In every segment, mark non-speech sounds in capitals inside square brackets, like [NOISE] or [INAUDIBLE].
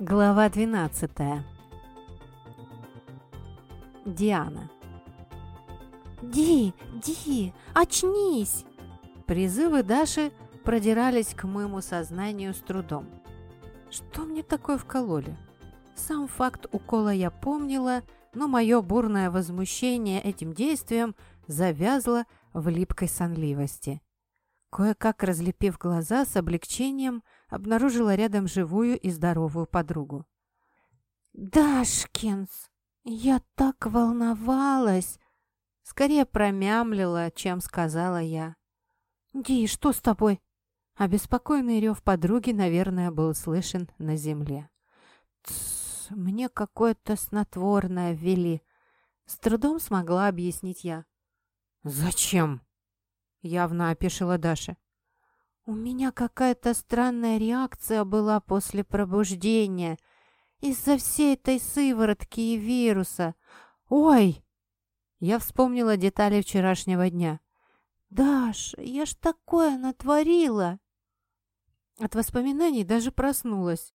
Глава 12. Диана. «Ди, Ди, очнись!» Призывы Даши продирались к моему сознанию с трудом. Что мне такое вкололи? Сам факт укола я помнила, но мое бурное возмущение этим действием завязло в липкой сонливости. Кое-как разлепив глаза, с облегчением обнаружила рядом живую и здоровую подругу. «Дашкинс, я так волновалась!» Скорее промямлила, чем сказала я. «Ди, что с тобой?» Обеспокоенный рев подруги, наверное, был слышен на земле. «Тссс, мне какое-то снотворное ввели!» С трудом смогла объяснить я. «Зачем?» Явно опешила Даша. «У меня какая-то странная реакция была после пробуждения из-за всей этой сыворотки и вируса. Ой!» Я вспомнила детали вчерашнего дня. «Даш, я ж такое натворила!» От воспоминаний даже проснулась.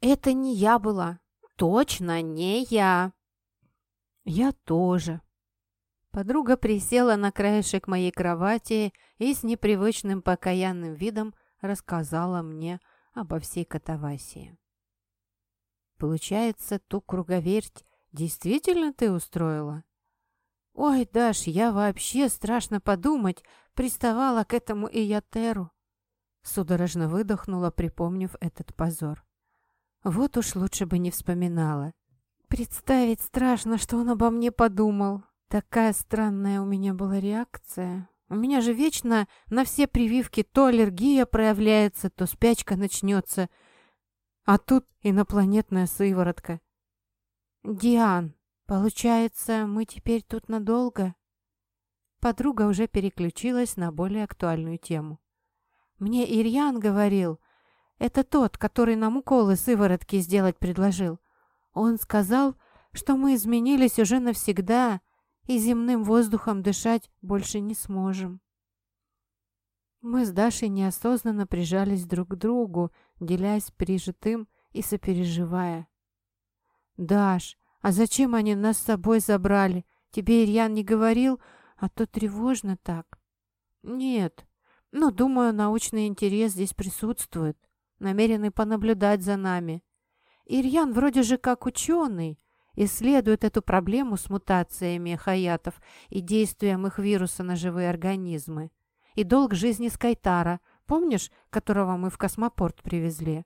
«Это не я была. Точно не я!» «Я тоже!» Подруга присела на краешек моей кровати и с непривычным покаянным видом рассказала мне обо всей катавасии. «Получается, ту круговерть действительно ты устроила?» «Ой, Даш, я вообще, страшно подумать, приставала к этому Иятеру!» Судорожно выдохнула, припомнив этот позор. «Вот уж лучше бы не вспоминала. Представить страшно, что он обо мне подумал!» Такая странная у меня была реакция. У меня же вечно на все прививки то аллергия проявляется, то спячка начнется. А тут инопланетная сыворотка. «Диан, получается, мы теперь тут надолго?» Подруга уже переключилась на более актуальную тему. «Мне Ирьян говорил, это тот, который нам уколы сыворотки сделать предложил. Он сказал, что мы изменились уже навсегда, и земным воздухом дышать больше не сможем. Мы с Дашей неосознанно прижались друг к другу, делясь пережитым и сопереживая. «Даш, а зачем они нас с собой забрали? Тебе Ирьян не говорил, а то тревожно так». «Нет, но, думаю, научный интерес здесь присутствует, намеренный понаблюдать за нами. Ирьян вроде же как ученый, исследует эту проблему с мутациями хаятов и действием их вируса на живые организмы. И долг жизни Скайтара, помнишь, которого мы в космопорт привезли?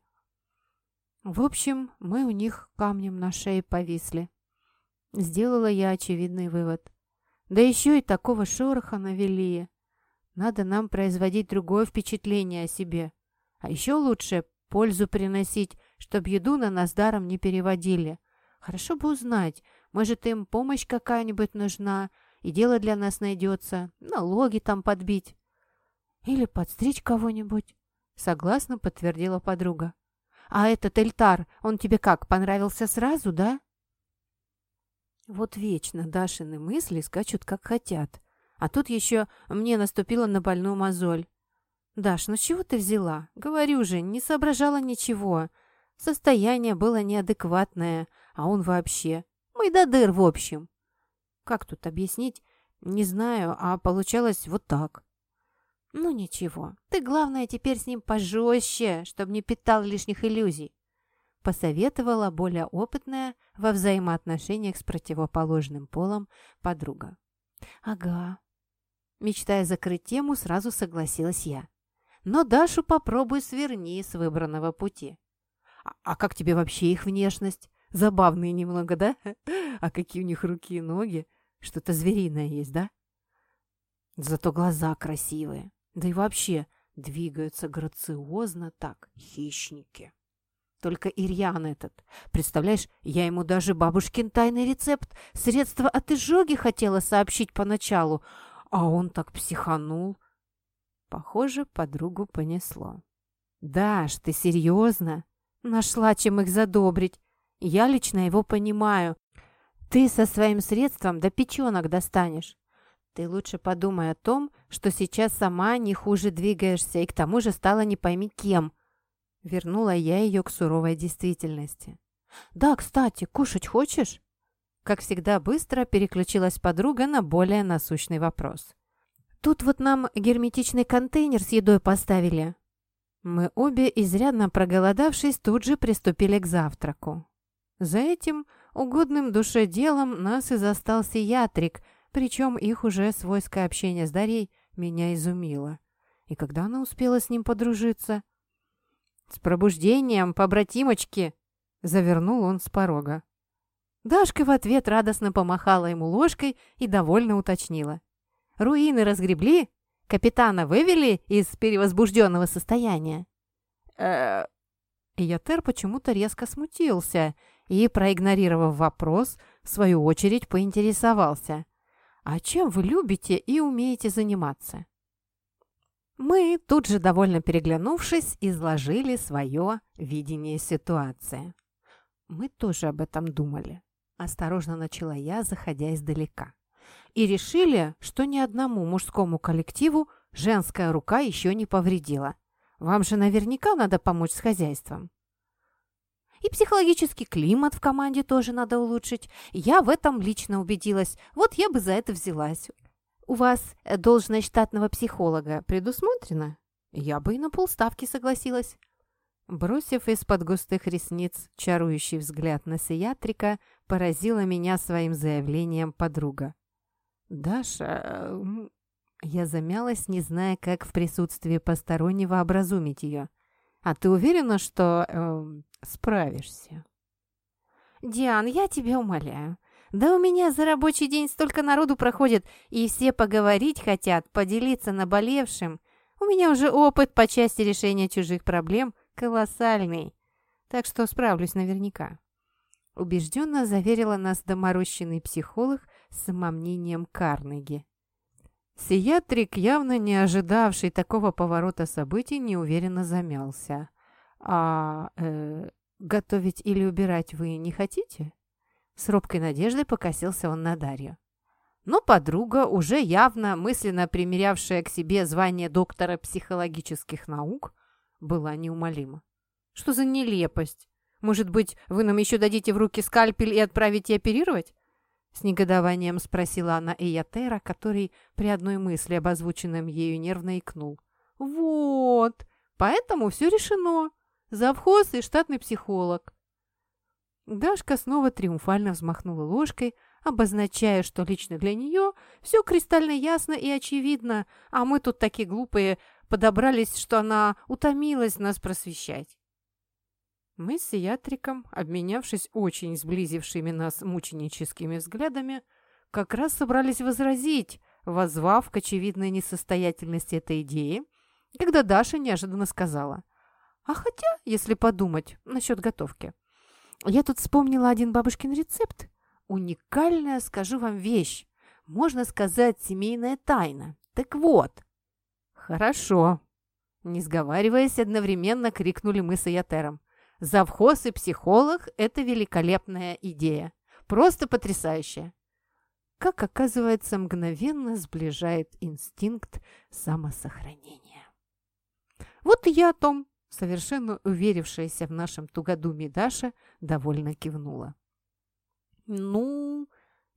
В общем, мы у них камнем на шее повисли. Сделала я очевидный вывод. Да еще и такого шороха навели. Надо нам производить другое впечатление о себе. А еще лучше пользу приносить, чтобы еду на нас даром не переводили. Хорошо бы узнать, может, им помощь какая-нибудь нужна, и дело для нас найдется, налоги там подбить. Или подстричь кого-нибудь. Согласно подтвердила подруга. А этот Эльтар, он тебе как, понравился сразу, да? Вот вечно Дашины мысли скачут как хотят. А тут еще мне наступила на больную мозоль. «Даш, ну чего ты взяла? Говорю же, не соображала ничего. Состояние было неадекватное, а он вообще... Майдадыр, в общем. Как тут объяснить? Не знаю, а получалось вот так. Ну ничего, ты, главное, теперь с ним пожестче, чтобы не питал лишних иллюзий. Посоветовала более опытная во взаимоотношениях с противоположным полом подруга. Ага. Мечтая закрыть тему, сразу согласилась я. Но Дашу попробуй сверни с выбранного пути. А, а как тебе вообще их внешность? Забавные немного, да? [LAUGHS] А какие у них руки и ноги? Что-то звериное есть, да? Зато глаза красивые. Да и вообще двигаются грациозно так, хищники. Только Ирьян этот. Представляешь, я ему даже бабушкин тайный рецепт средства от изжоги хотела сообщить поначалу, а он так психанул. Похоже, подругу понесло. «Даш, ты серьезно?» Нашла, чем их задобрить. Я лично его понимаю. Ты со своим средством до печенок достанешь. Ты лучше подумай о том, что сейчас сама не хуже двигаешься и к тому же стала не пойми кем. Вернула я ее к суровой действительности. «Да, кстати, кушать хочешь?» Как всегда быстро переключилась подруга на более насущный вопрос. «Тут вот нам герметичный контейнер с едой поставили». Мы обе, изрядно проголодавшись, тут же приступили к завтраку. За этим угодным душе делом нас и застал сиатрик, причем их уже свойское общение с Дарьей меня изумило. И когда она успела с ним подружиться? «С пробуждением, побратимочки!» — завернул он с порога. Дашка в ответ радостно помахала ему ложкой и довольно уточнила. «Руины разгребли? Капитана вывели из перевозбужденного состояния?» э Ятер почему-то резко смутился и, проигнорировав вопрос, в свою очередь поинтересовался. «А чем вы любите и умеете заниматься?» Мы, тут же довольно переглянувшись, изложили свое видение ситуации. Мы тоже об этом думали. Осторожно начала я, заходя издалека. И решили, что ни одному мужскому коллективу женская рука еще не повредила. Вам же наверняка надо помочь с хозяйством. И психологический климат в команде тоже надо улучшить. Я в этом лично убедилась. Вот я бы за это взялась. У вас э, должность штатного психолога предусмотрена? Я бы и на полставки согласилась. Бросив из-под густых ресниц чарующий взгляд на сиатрика, поразила меня своим заявлением подруга. «Даша...» Я замялась, не зная, как в присутствии постороннего образумить ее. «А ты уверена, что э, справишься?» «Диан, я тебя умоляю. Да у меня за рабочий день столько народу проходит, и все поговорить хотят, поделиться наболевшим. У меня уже опыт по части решения чужих проблем колоссальный, так что справлюсь наверняка. Убежденно заверила нас доморощенный психолог с самомнением Карнеги. Сиатрик, явно не ожидавший такого поворота событий, неуверенно замялся. «А э, готовить или убирать вы не хотите?» С робкой надеждой покосился он на Дарью. Но подруга, уже явно мысленно примерявшая к себе звание доктора психологических наук, была неумолима. «Что за нелепость? Может быть, вы нам еще дадите в руки скальпель и отправите оперировать?» С негодованием спросила она Эйотера, который при одной мысли об озвученном ею нервно икнул. «Вот! Поэтому все решено. Завхоз и штатный психолог». Дашка снова триумфально взмахнула ложкой, обозначая, что лично для нее все кристально ясно и очевидно, а мы тут такие глупые подобрались, что она утомилась нас просвещать. Мы с Ятриком, обменявшись очень сблизившими нас мученическими взглядами, как раз собрались возразить, возвав к очевидной несостоятельности этой идеи, когда Даша неожиданно сказала, «А хотя, если подумать насчет готовки, я тут вспомнила один бабушкин рецепт. Уникальная, скажу вам, вещь. Можно сказать, семейная тайна. Так вот, «Хорошо!» Не сговариваясь, одновременно крикнули мы с Аятером. «Завхоз и психолог – это великолепная идея. Просто потрясающая!» Как оказывается, мгновенно сближает инстинкт самосохранения. Вот и я о том, совершенно уверившаяся в нашем тугодуме Даша, довольно кивнула. «Ну...»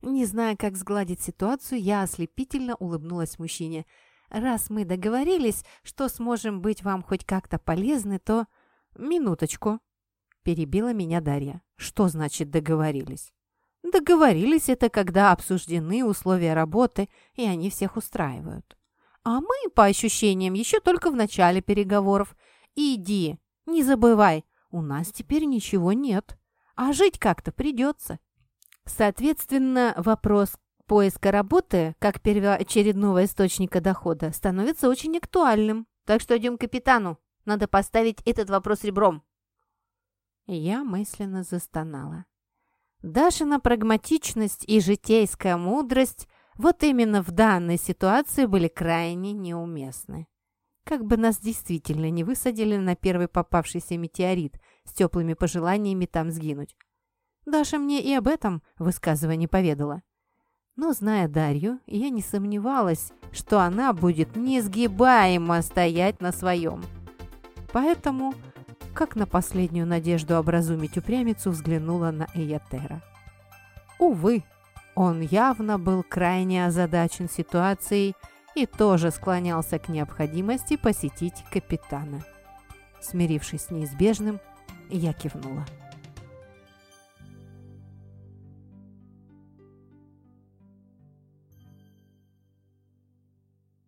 Не зная, как сгладить ситуацию, я ослепительно улыбнулась мужчине – раз мы договорились, что сможем быть вам хоть как-то полезны, то... Минуточку. Перебила меня Дарья. Что значит договорились? Договорились это, когда обсуждены условия работы, и они всех устраивают. А мы, по ощущениям, еще только в начале переговоров. Иди, не забывай, у нас теперь ничего нет. А жить как-то придется. Соответственно, вопрос поиска работы, как первоочередного источника дохода, становится очень актуальным. Так что идем к капитану. Надо поставить этот вопрос ребром. Я мысленно застонала. Дашина прагматичность и житейская мудрость вот именно в данной ситуации были крайне неуместны. Как бы нас действительно не высадили на первый попавшийся метеорит с теплыми пожеланиями там сгинуть. Даша мне и об этом высказывание поведала. Но, зная Дарью, я не сомневалась, что она будет несгибаемо стоять на своем. Поэтому как на последнюю надежду образумить упрямицу взглянула на Эйотера. Увы, он явно был крайне озадачен ситуацией и тоже склонялся к необходимости посетить капитана. Смирившись с неизбежным, я кивнула.